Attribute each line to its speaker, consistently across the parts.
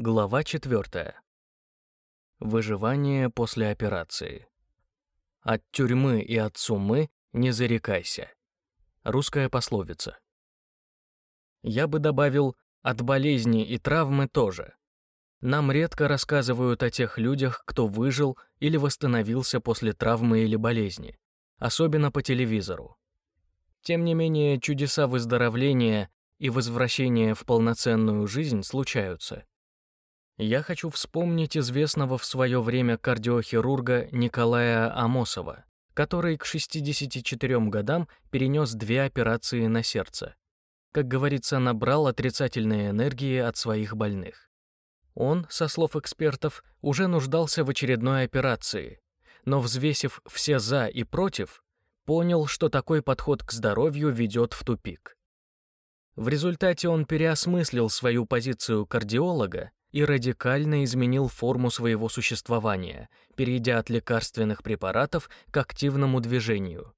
Speaker 1: Глава 4. Выживание после операции. От тюрьмы и от сумы не зарекайся. Русская пословица. Я бы добавил, от болезни и травмы тоже. Нам редко рассказывают о тех людях, кто выжил или восстановился после травмы или болезни, особенно по телевизору. Тем не менее, чудеса выздоровления и возвращения в полноценную жизнь случаются – я хочу вспомнить известного в свое время кардиохирурга Николая Амосова, который к 64 годам перенес две операции на сердце. Как говорится, набрал отрицательной энергии от своих больных. Он, со слов экспертов, уже нуждался в очередной операции, но взвесив все «за» и «против», понял, что такой подход к здоровью ведет в тупик. В результате он переосмыслил свою позицию кардиолога и радикально изменил форму своего существования, перейдя от лекарственных препаратов к активному движению.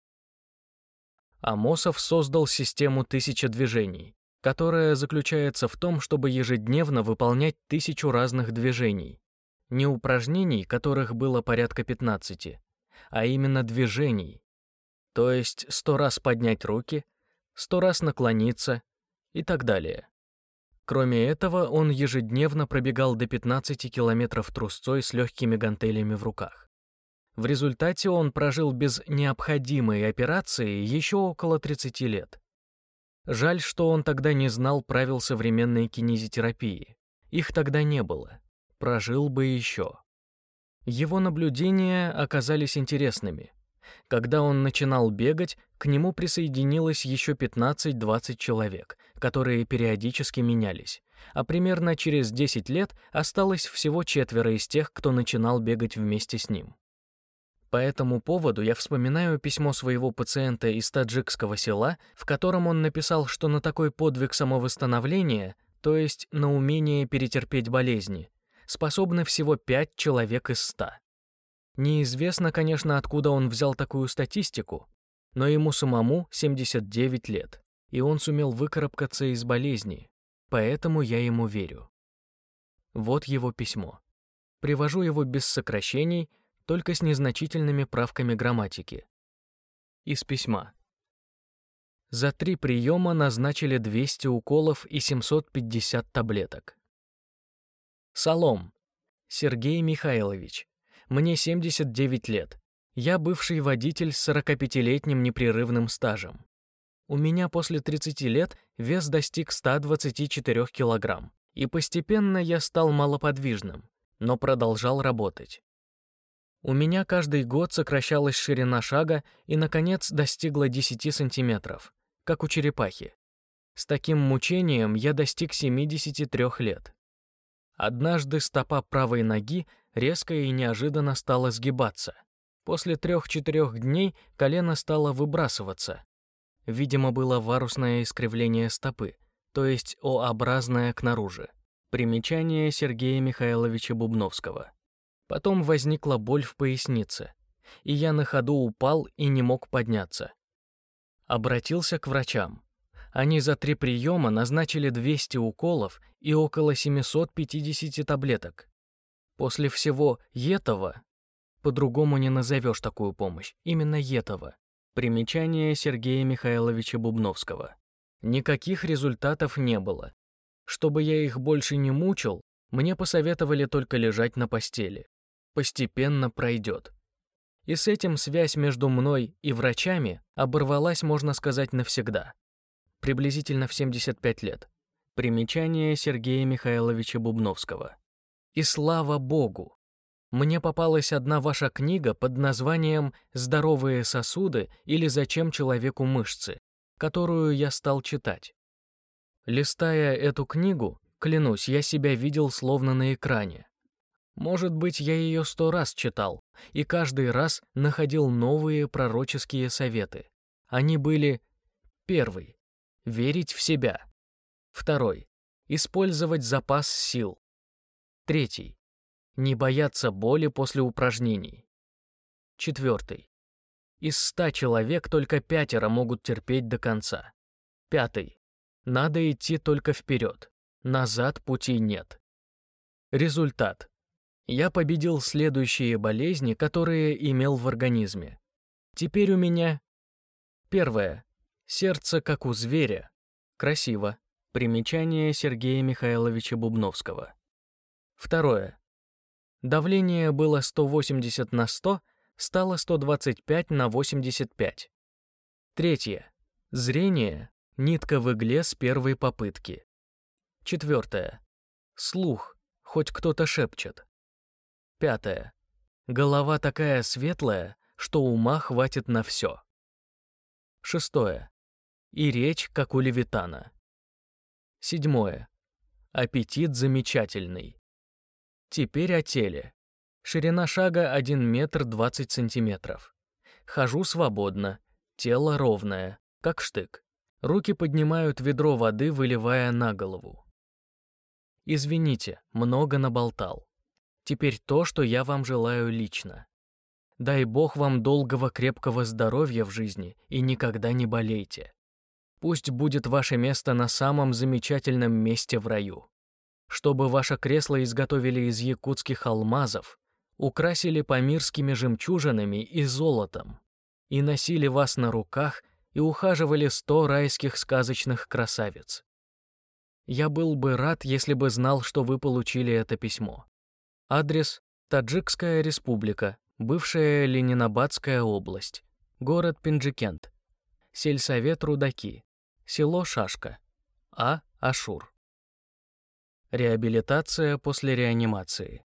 Speaker 1: Амосов создал систему тысячи движений, которая заключается в том, чтобы ежедневно выполнять тысячу разных движений. Не упражнений, которых было порядка 15, а именно движений. То есть сто раз поднять руки, сто раз наклониться и так далее. Кроме этого, он ежедневно пробегал до 15 километров трусцой с легкими гантелями в руках. В результате он прожил без необходимой операции еще около 30 лет. Жаль, что он тогда не знал правил современной кинезитерапии. Их тогда не было. Прожил бы еще. Его наблюдения оказались интересными. Когда он начинал бегать, к нему присоединилось еще 15-20 человек, которые периодически менялись, а примерно через 10 лет осталось всего четверо из тех, кто начинал бегать вместе с ним. По этому поводу я вспоминаю письмо своего пациента из таджикского села, в котором он написал, что на такой подвиг самовосстановления, то есть на умение перетерпеть болезни, способны всего 5 человек из 100. Неизвестно, конечно, откуда он взял такую статистику, но ему самому 79 лет, и он сумел выкарабкаться из болезни, поэтому я ему верю. Вот его письмо. Привожу его без сокращений, только с незначительными правками грамматики. Из письма. За три приема назначили 200 уколов и 750 таблеток. Салом. Сергей Михайлович. Мне 79 лет. Я бывший водитель с 45-летним непрерывным стажем. У меня после 30 лет вес достиг 124 килограмм, и постепенно я стал малоподвижным, но продолжал работать. У меня каждый год сокращалась ширина шага и, наконец, достигла 10 сантиметров, как у черепахи. С таким мучением я достиг 73 лет. Однажды стопа правой ноги резко и неожиданно стала сгибаться. После трех-четырех дней колено стало выбрасываться. Видимо, было варусное искривление стопы, то есть О-образное к наружу. Примечание Сергея Михайловича Бубновского. Потом возникла боль в пояснице, и я на ходу упал и не мог подняться. Обратился к врачам. Они за три приема назначили 200 уколов и около 750 таблеток. После всего этого, по-другому не назовешь такую помощь, именно этого, примечание Сергея Михайловича Бубновского. Никаких результатов не было. Чтобы я их больше не мучил, мне посоветовали только лежать на постели. Постепенно пройдет. И с этим связь между мной и врачами оборвалась, можно сказать, навсегда. Приблизительно в 75 лет. Примечание Сергея Михайловича Бубновского. И слава богу! Мне попалась одна ваша книга под названием «Здоровые сосуды» или «Зачем человеку мышцы», которую я стал читать. Листая эту книгу, клянусь, я себя видел словно на экране. Может быть, я ее сто раз читал, и каждый раз находил новые пророческие советы. Они были первый — верить в себя. Второй — использовать запас сил. Третий. Не бояться боли после упражнений. Четвертый. Из ста человек только пятеро могут терпеть до конца. Пятый. Надо идти только вперед. Назад пути нет. Результат. Я победил следующие болезни, которые имел в организме. Теперь у меня... Первое. Сердце, как у зверя. Красиво. Примечание Сергея Михайловича Бубновского. Второе. Давление было 180 на 100, стало 125 на 85. Третье. Зрение — нитка в игле с первой попытки. Четвертое. Слух, хоть кто-то шепчет. Пятое. Голова такая светлая, что ума хватит на все. Шестое. И речь, как у левитана. Седьмое. Аппетит замечательный. Теперь о теле. Ширина шага 1 метр 20 сантиметров. Хожу свободно, тело ровное, как штык. Руки поднимают ведро воды, выливая на голову. Извините, много наболтал. Теперь то, что я вам желаю лично. Дай Бог вам долгого крепкого здоровья в жизни и никогда не болейте. Пусть будет ваше место на самом замечательном месте в раю. Чтобы ваше кресло изготовили из якутских алмазов, украсили памирскими жемчужинами и золотом, и носили вас на руках и ухаживали сто райских сказочных красавиц. Я был бы рад, если бы знал, что вы получили это письмо. Адрес – Таджикская республика, бывшая Ленинабадская область, город Пинджикент, сельсовет Рудаки, село Шашка, А. Ашур. Реабилитация после реанимации.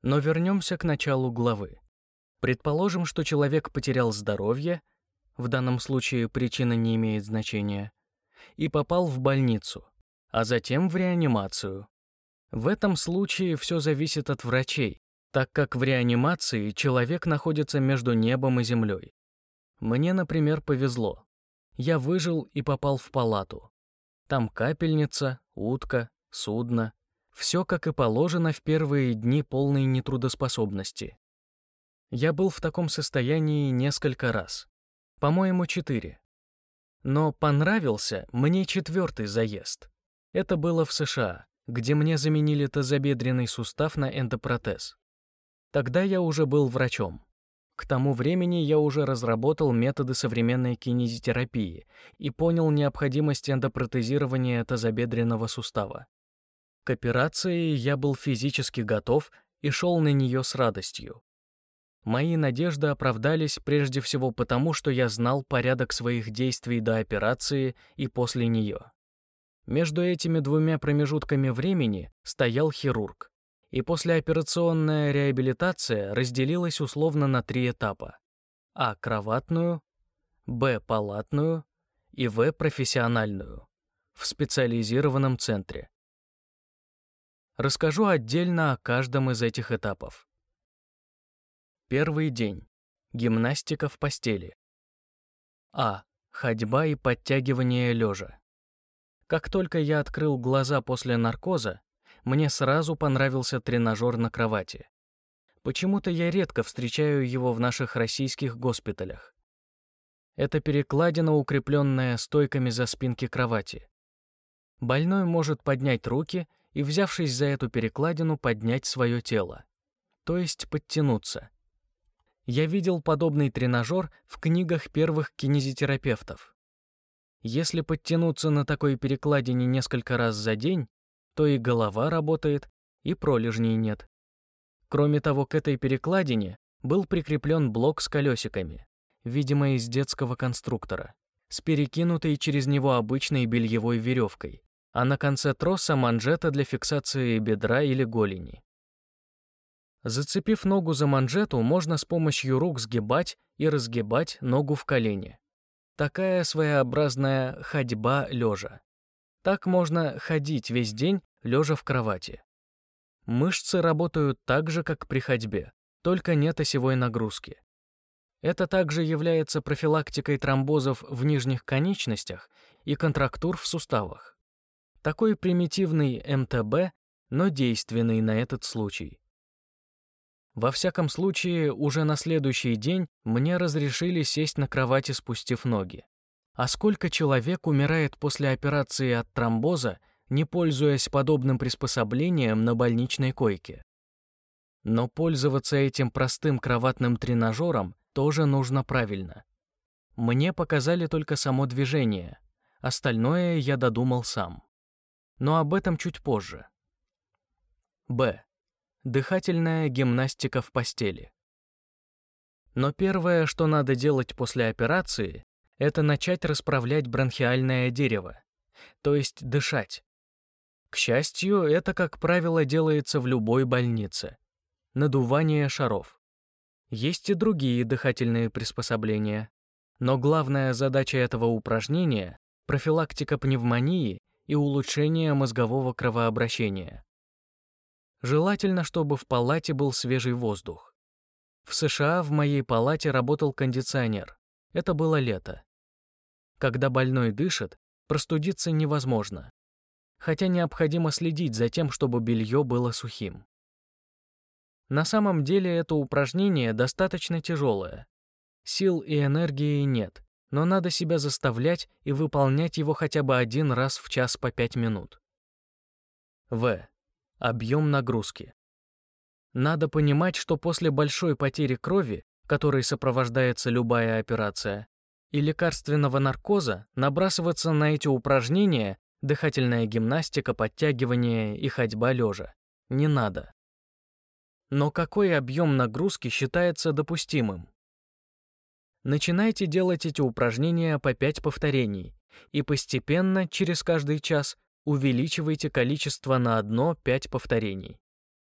Speaker 1: Но вернемся к началу главы. Предположим, что человек потерял здоровье, в данном случае причина не имеет значения, и попал в больницу, а затем в реанимацию. В этом случае все зависит от врачей, так как в реанимации человек находится между небом и землей. Мне, например, повезло. Я выжил и попал в палату. Там капельница, утка, судно. Все, как и положено в первые дни полной нетрудоспособности. Я был в таком состоянии несколько раз. По-моему, четыре. Но понравился мне четвертый заезд. Это было в США, где мне заменили тазобедренный сустав на эндопротез. Тогда я уже был врачом. К тому времени я уже разработал методы современной кинезитерапии и понял необходимость эндопротезирования тазобедренного сустава. К операции я был физически готов и шел на нее с радостью. Мои надежды оправдались прежде всего потому, что я знал порядок своих действий до операции и после нее. Между этими двумя промежутками времени стоял хирург, и послеоперационная реабилитация разделилась условно на три этапа. А. Кроватную, Б. Палатную и В. Профессиональную в специализированном центре. Расскажу отдельно о каждом из этих этапов. Первый день. Гимнастика в постели. А. Ходьба и подтягивание лежа. Как только я открыл глаза после наркоза, мне сразу понравился тренажер на кровати. Почему-то я редко встречаю его в наших российских госпиталях. Это перекладина, укрепленная стойками за спинки кровати. Больной может поднять руки и, взявшись за эту перекладину, поднять свое тело, то есть подтянуться. Я видел подобный тренажер в книгах первых кинезитерапевтов. Если подтянуться на такой перекладине несколько раз за день, то и голова работает, и пролежней нет. Кроме того, к этой перекладине был прикреплен блок с колесиками, видимо, из детского конструктора, с перекинутой через него обычной бельевой веревкой, а на конце троса манжета для фиксации бедра или голени. Зацепив ногу за манжету, можно с помощью рук сгибать и разгибать ногу в колене. Такая своеобразная ходьба лежа. Так можно ходить весь день, лежа в кровати. Мышцы работают так же, как при ходьбе, только нет осевой нагрузки. Это также является профилактикой тромбозов в нижних конечностях и контрактур в суставах. Такой примитивный МТБ, но действенный на этот случай. Во всяком случае, уже на следующий день мне разрешили сесть на кровати, спустив ноги. А сколько человек умирает после операции от тромбоза, не пользуясь подобным приспособлением на больничной койке. Но пользоваться этим простым кроватным тренажером тоже нужно правильно. Мне показали только само движение, остальное я додумал сам. Но об этом чуть позже. Б. Дыхательная гимнастика в постели. Но первое, что надо делать после операции, это начать расправлять бронхиальное дерево, то есть дышать. К счастью, это, как правило, делается в любой больнице. Надувание шаров. Есть и другие дыхательные приспособления. Но главная задача этого упражнения – профилактика пневмонии и улучшение мозгового кровообращения. Желательно, чтобы в палате был свежий воздух. В США в моей палате работал кондиционер. Это было лето. Когда больной дышит, простудиться невозможно. Хотя необходимо следить за тем, чтобы белье было сухим. На самом деле это упражнение достаточно тяжелое. Сил и энергии нет, но надо себя заставлять и выполнять его хотя бы один раз в час по 5 минут. В. Объем нагрузки. Надо понимать, что после большой потери крови, которой сопровождается любая операция, и лекарственного наркоза набрасываться на эти упражнения, дыхательная гимнастика, подтягивание и ходьба лежа, не надо. Но какой объем нагрузки считается допустимым? Начинайте делать эти упражнения по 5 повторений и постепенно, через каждый час, увеличивайте количество на одно 5 повторений.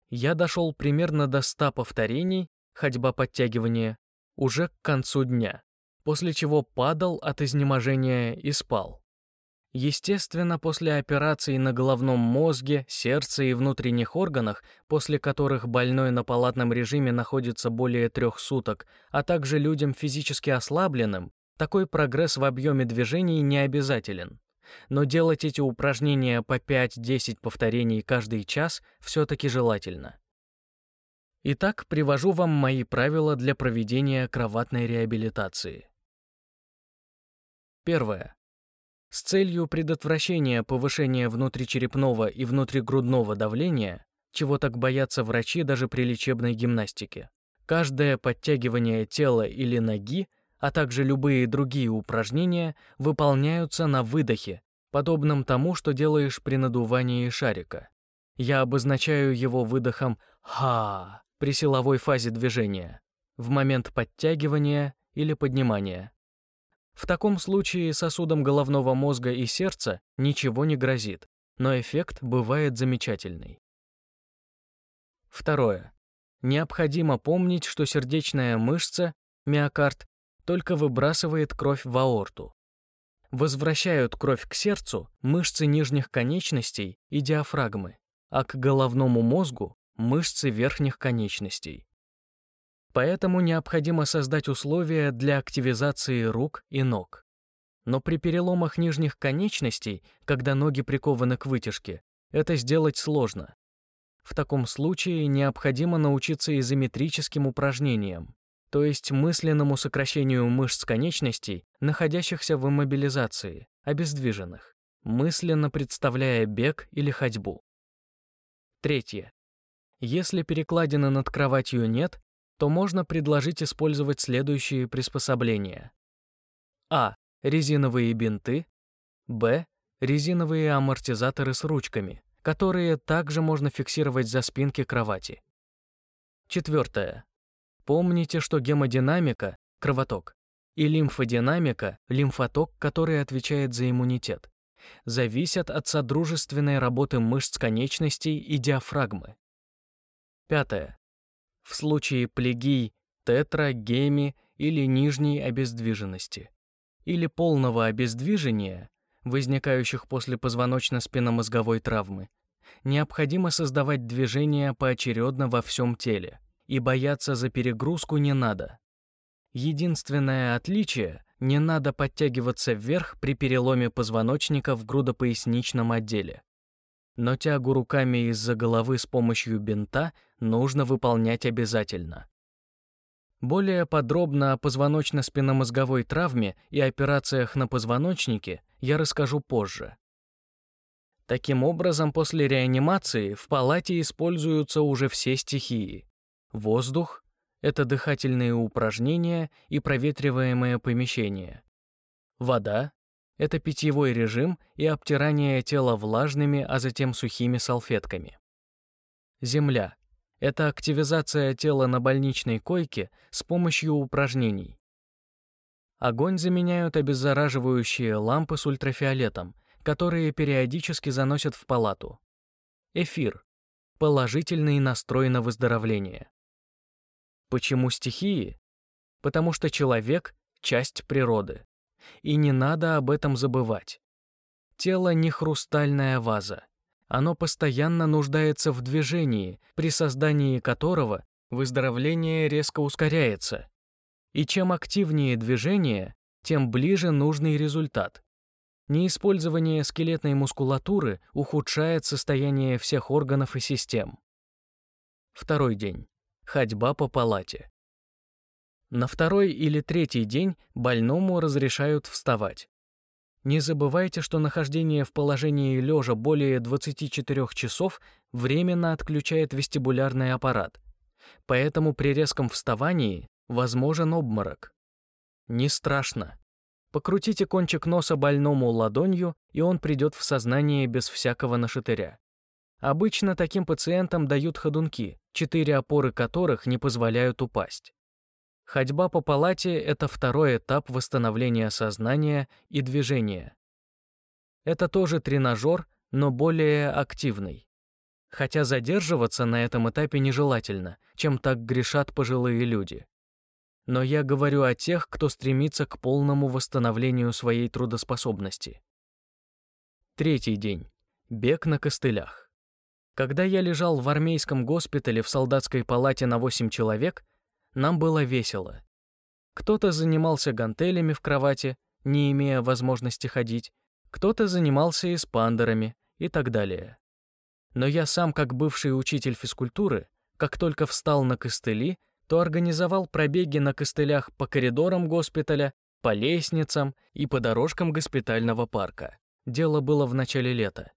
Speaker 1: Я дошел примерно до 100 повторений, ходьба-подтягивание, уже к концу дня, после чего падал от изнеможения и спал. Естественно, после операции на головном мозге, сердце и внутренних органах, после которых больной на палатном режиме находится более трех суток, а также людям физически ослабленным, такой прогресс в объеме движений не обязателен но делать эти упражнения по 5-10 повторений каждый час все-таки желательно. Итак, привожу вам мои правила для проведения кроватной реабилитации. Первое. С целью предотвращения повышения внутричерепного и внутригрудного давления, чего так боятся врачи даже при лечебной гимнастике, каждое подтягивание тела или ноги а также любые другие упражнения выполняются на выдохе, подобном тому, что делаешь при надувании шарика. Я обозначаю его выдохом «ха» при силовой фазе движения, в момент подтягивания или поднимания. В таком случае сосудам головного мозга и сердца ничего не грозит, но эффект бывает замечательный. Второе. Необходимо помнить, что сердечная мышца, миокард, только выбрасывает кровь в аорту. Возвращают кровь к сердцу мышцы нижних конечностей и диафрагмы, а к головному мозгу мышцы верхних конечностей. Поэтому необходимо создать условия для активизации рук и ног. Но при переломах нижних конечностей, когда ноги прикованы к вытяжке, это сделать сложно. В таком случае необходимо научиться изометрическим упражнениям, то есть мысленному сокращению мышц конечностей, находящихся в иммобилизации, обездвиженных, мысленно представляя бег или ходьбу. Третье. Если перекладины над кроватью нет, то можно предложить использовать следующие приспособления. А. Резиновые бинты. Б. Резиновые амортизаторы с ручками, которые также можно фиксировать за спинки кровати. Четвертое. Помните, что гемодинамика – кровоток, и лимфодинамика – лимфоток, который отвечает за иммунитет, зависят от содружественной работы мышц конечностей и диафрагмы. Пятое. В случае плегий, тетра, геми или нижней обездвиженности или полного обездвижения, возникающих после позвоночно-спинномозговой травмы, необходимо создавать движения поочередно во всем теле – и бояться за перегрузку не надо. Единственное отличие – не надо подтягиваться вверх при переломе позвоночника в грудопоясничном отделе. Но тягу руками из-за головы с помощью бинта нужно выполнять обязательно. Более подробно о позвоночно-спинномозговой травме и операциях на позвоночнике я расскажу позже. Таким образом, после реанимации в палате используются уже все стихии. Воздух — это дыхательные упражнения и проветриваемое помещение. Вода — это питьевой режим и обтирание тела влажными, а затем сухими салфетками. Земля — это активизация тела на больничной койке с помощью упражнений. Огонь заменяют обеззараживающие лампы с ультрафиолетом — которые периодически заносят в палату. Эфир. Положительный настрой на выздоровление. Почему стихии? Потому что человек — часть природы. И не надо об этом забывать. Тело не хрустальная ваза. Оно постоянно нуждается в движении, при создании которого выздоровление резко ускоряется. И чем активнее движение, тем ближе нужный результат. Неиспользование скелетной мускулатуры ухудшает состояние всех органов и систем. Второй день. Ходьба по палате. На второй или третий день больному разрешают вставать. Не забывайте, что нахождение в положении лежа более 24 часов временно отключает вестибулярный аппарат, поэтому при резком вставании возможен обморок. Не страшно. Покрутите кончик носа больному ладонью, и он придет в сознание без всякого нашатыря. Обычно таким пациентам дают ходунки, четыре опоры которых не позволяют упасть. Ходьба по палате — это второй этап восстановления сознания и движения. Это тоже тренажер, но более активный. Хотя задерживаться на этом этапе нежелательно, чем так грешат пожилые люди но я говорю о тех, кто стремится к полному восстановлению своей трудоспособности. Третий день. Бег на костылях. Когда я лежал в армейском госпитале в солдатской палате на 8 человек, нам было весело. Кто-то занимался гантелями в кровати, не имея возможности ходить, кто-то занимался эспандерами и так далее. Но я сам, как бывший учитель физкультуры, как только встал на костыли, то организовал пробеги на костылях по коридорам госпиталя, по лестницам и по дорожкам госпитального парка. Дело было в начале лета.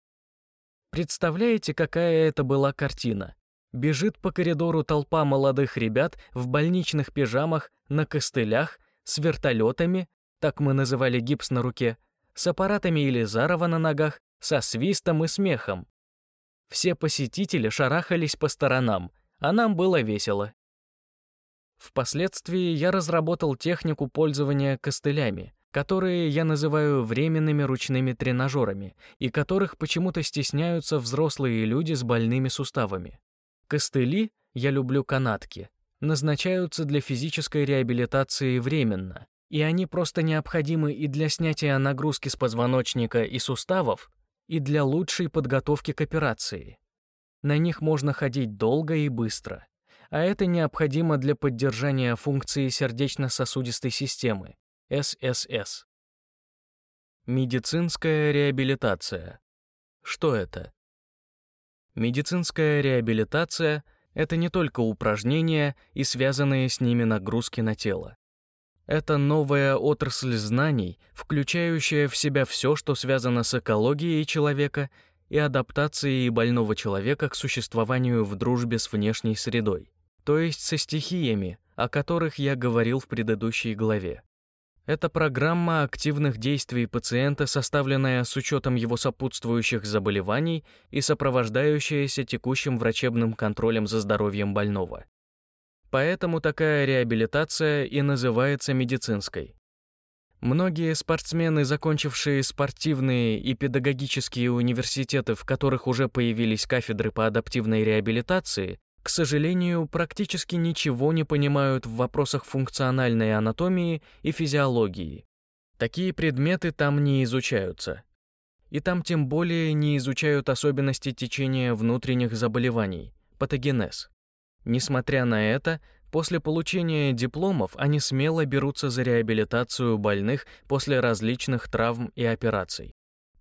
Speaker 1: Представляете, какая это была картина? Бежит по коридору толпа молодых ребят в больничных пижамах, на костылях, с вертолетами, так мы называли гипс на руке, с аппаратами Елизарова на ногах, со свистом и смехом. Все посетители шарахались по сторонам, а нам было весело. Впоследствии я разработал технику пользования костылями, которые я называю временными ручными тренажерами и которых почему-то стесняются взрослые люди с больными суставами. Костыли, я люблю канатки, назначаются для физической реабилитации временно, и они просто необходимы и для снятия нагрузки с позвоночника и суставов, и для лучшей подготовки к операции. На них можно ходить долго и быстро а это необходимо для поддержания функции сердечно-сосудистой системы, ССС. Медицинская реабилитация. Что это? Медицинская реабилитация — это не только упражнения и связанные с ними нагрузки на тело. Это новая отрасль знаний, включающая в себя все, что связано с экологией человека и адаптацией больного человека к существованию в дружбе с внешней средой то есть со стихиями, о которых я говорил в предыдущей главе. Это программа активных действий пациента, составленная с учетом его сопутствующих заболеваний и сопровождающаяся текущим врачебным контролем за здоровьем больного. Поэтому такая реабилитация и называется медицинской. Многие спортсмены, закончившие спортивные и педагогические университеты, в которых уже появились кафедры по адаптивной реабилитации, к сожалению, практически ничего не понимают в вопросах функциональной анатомии и физиологии. Такие предметы там не изучаются. И там тем более не изучают особенности течения внутренних заболеваний, патогенез. Несмотря на это, после получения дипломов они смело берутся за реабилитацию больных после различных травм и операций,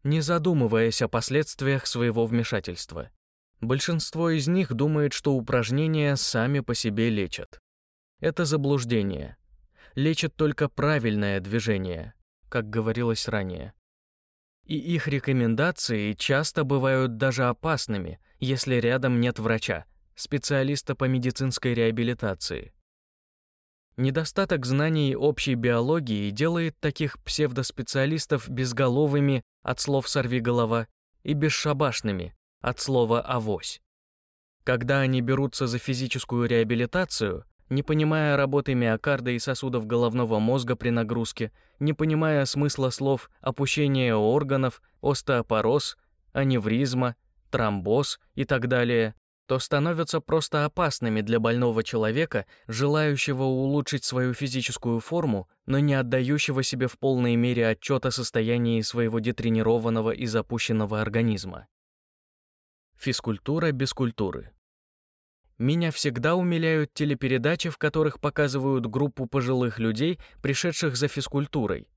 Speaker 1: не задумываясь о последствиях своего вмешательства. Большинство из них думает, что упражнения сами по себе лечат. Это заблуждение. Лечит только правильное движение, как говорилось ранее. И их рекомендации часто бывают даже опасными, если рядом нет врача, специалиста по медицинской реабилитации. Недостаток знаний общей биологии делает таких псевдоспециалистов безголовыми от слов «сорвиголова» и бесшабашными от слова «авось». Когда они берутся за физическую реабилитацию, не понимая работы миокарда и сосудов головного мозга при нагрузке, не понимая смысла слов опущение органов, остеопороз, аневризма, тромбоз и так далее, то становятся просто опасными для больного человека, желающего улучшить свою физическую форму, но не отдающего себе в полной мере отчет о состоянии своего детренированного и запущенного организма. Физкультура без культуры. Меня всегда умиляют телепередачи, в которых показывают группу пожилых людей, пришедших за физкультурой,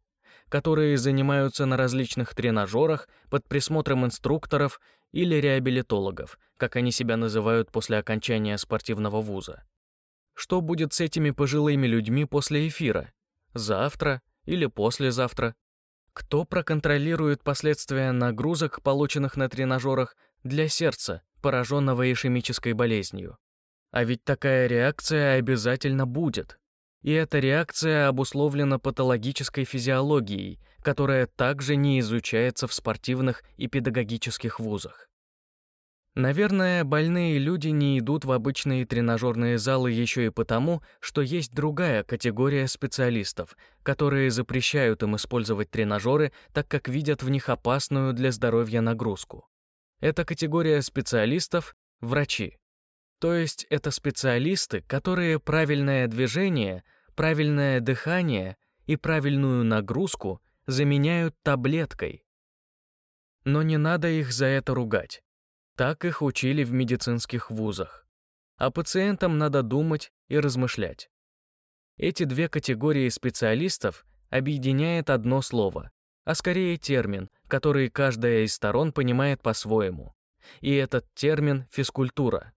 Speaker 1: которые занимаются на различных тренажерах под присмотром инструкторов или реабилитологов, как они себя называют после окончания спортивного вуза. Что будет с этими пожилыми людьми после эфира? Завтра или послезавтра? Кто проконтролирует последствия нагрузок, полученных на тренажерах, для сердца, пораженного ишемической болезнью? А ведь такая реакция обязательно будет. И эта реакция обусловлена патологической физиологией, которая также не изучается в спортивных и педагогических вузах. Наверное, больные люди не идут в обычные тренажерные залы еще и потому, что есть другая категория специалистов, которые запрещают им использовать тренажеры, так как видят в них опасную для здоровья нагрузку. Эта категория специалистов – врачи. То есть это специалисты, которые правильное движение, правильное дыхание и правильную нагрузку заменяют таблеткой. Но не надо их за это ругать. Так их учили в медицинских вузах. А пациентам надо думать и размышлять. Эти две категории специалистов объединяет одно слово, а скорее термин, который каждая из сторон понимает по-своему. И этот термин — физкультура.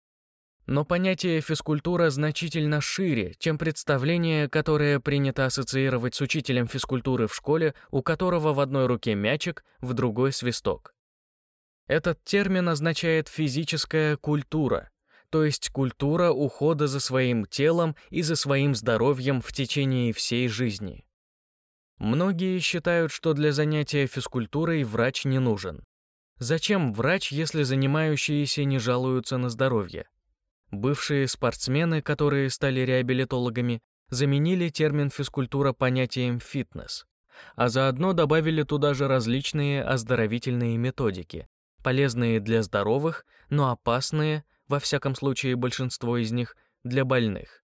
Speaker 1: Но понятие физкультура значительно шире, чем представление, которое принято ассоциировать с учителем физкультуры в школе, у которого в одной руке мячик, в другой свисток. Этот термин означает физическая культура, то есть культура ухода за своим телом и за своим здоровьем в течение всей жизни. Многие считают, что для занятия физкультурой врач не нужен. Зачем врач, если занимающиеся не жалуются на здоровье? Бывшие спортсмены, которые стали реабилитологами, заменили термин физкультура понятием фитнес, а заодно добавили туда же различные оздоровительные методики, полезные для здоровых, но опасные, во всяком случае большинство из них, для больных.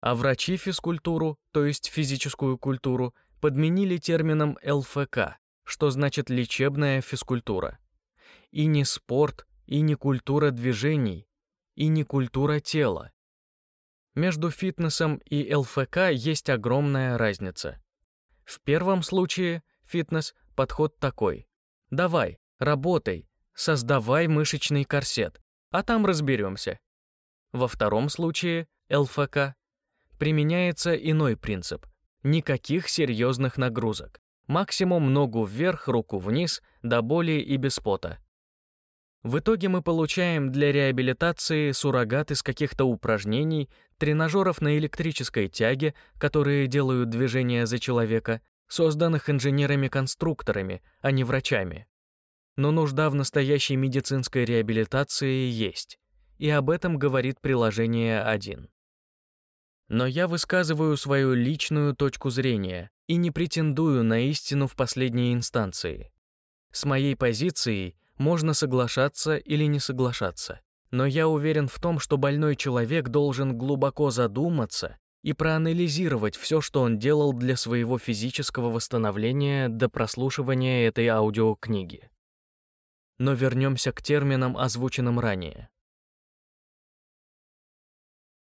Speaker 1: А врачи физкультуру, то есть физическую культуру, подменили термином ЛФК, что значит лечебная физкультура. И не спорт, и не культура движений, и не культура тела. Между фитнесом и ЛФК есть огромная разница. В первом случае фитнес подход такой: давай, работай, создавай мышечный корсет, а там разберемся. Во втором случае, ЛФК, применяется иной принцип. Никаких серьезных нагрузок. Максимум ногу вверх, руку вниз, до боли и без пота. В итоге мы получаем для реабилитации суррогат из каких-то упражнений, тренажеров на электрической тяге, которые делают движения за человека, созданных инженерами-конструкторами, а не врачами но нужда в настоящей медицинской реабилитации есть, и об этом говорит приложение 1. Но я высказываю свою личную точку зрения и не претендую на истину в последней инстанции. С моей позицией можно соглашаться или не соглашаться, но я уверен в том, что больной человек должен глубоко задуматься и проанализировать все, что он делал для своего физического восстановления до прослушивания этой аудиокниги. Но вернемся к терминам, озвученным ранее.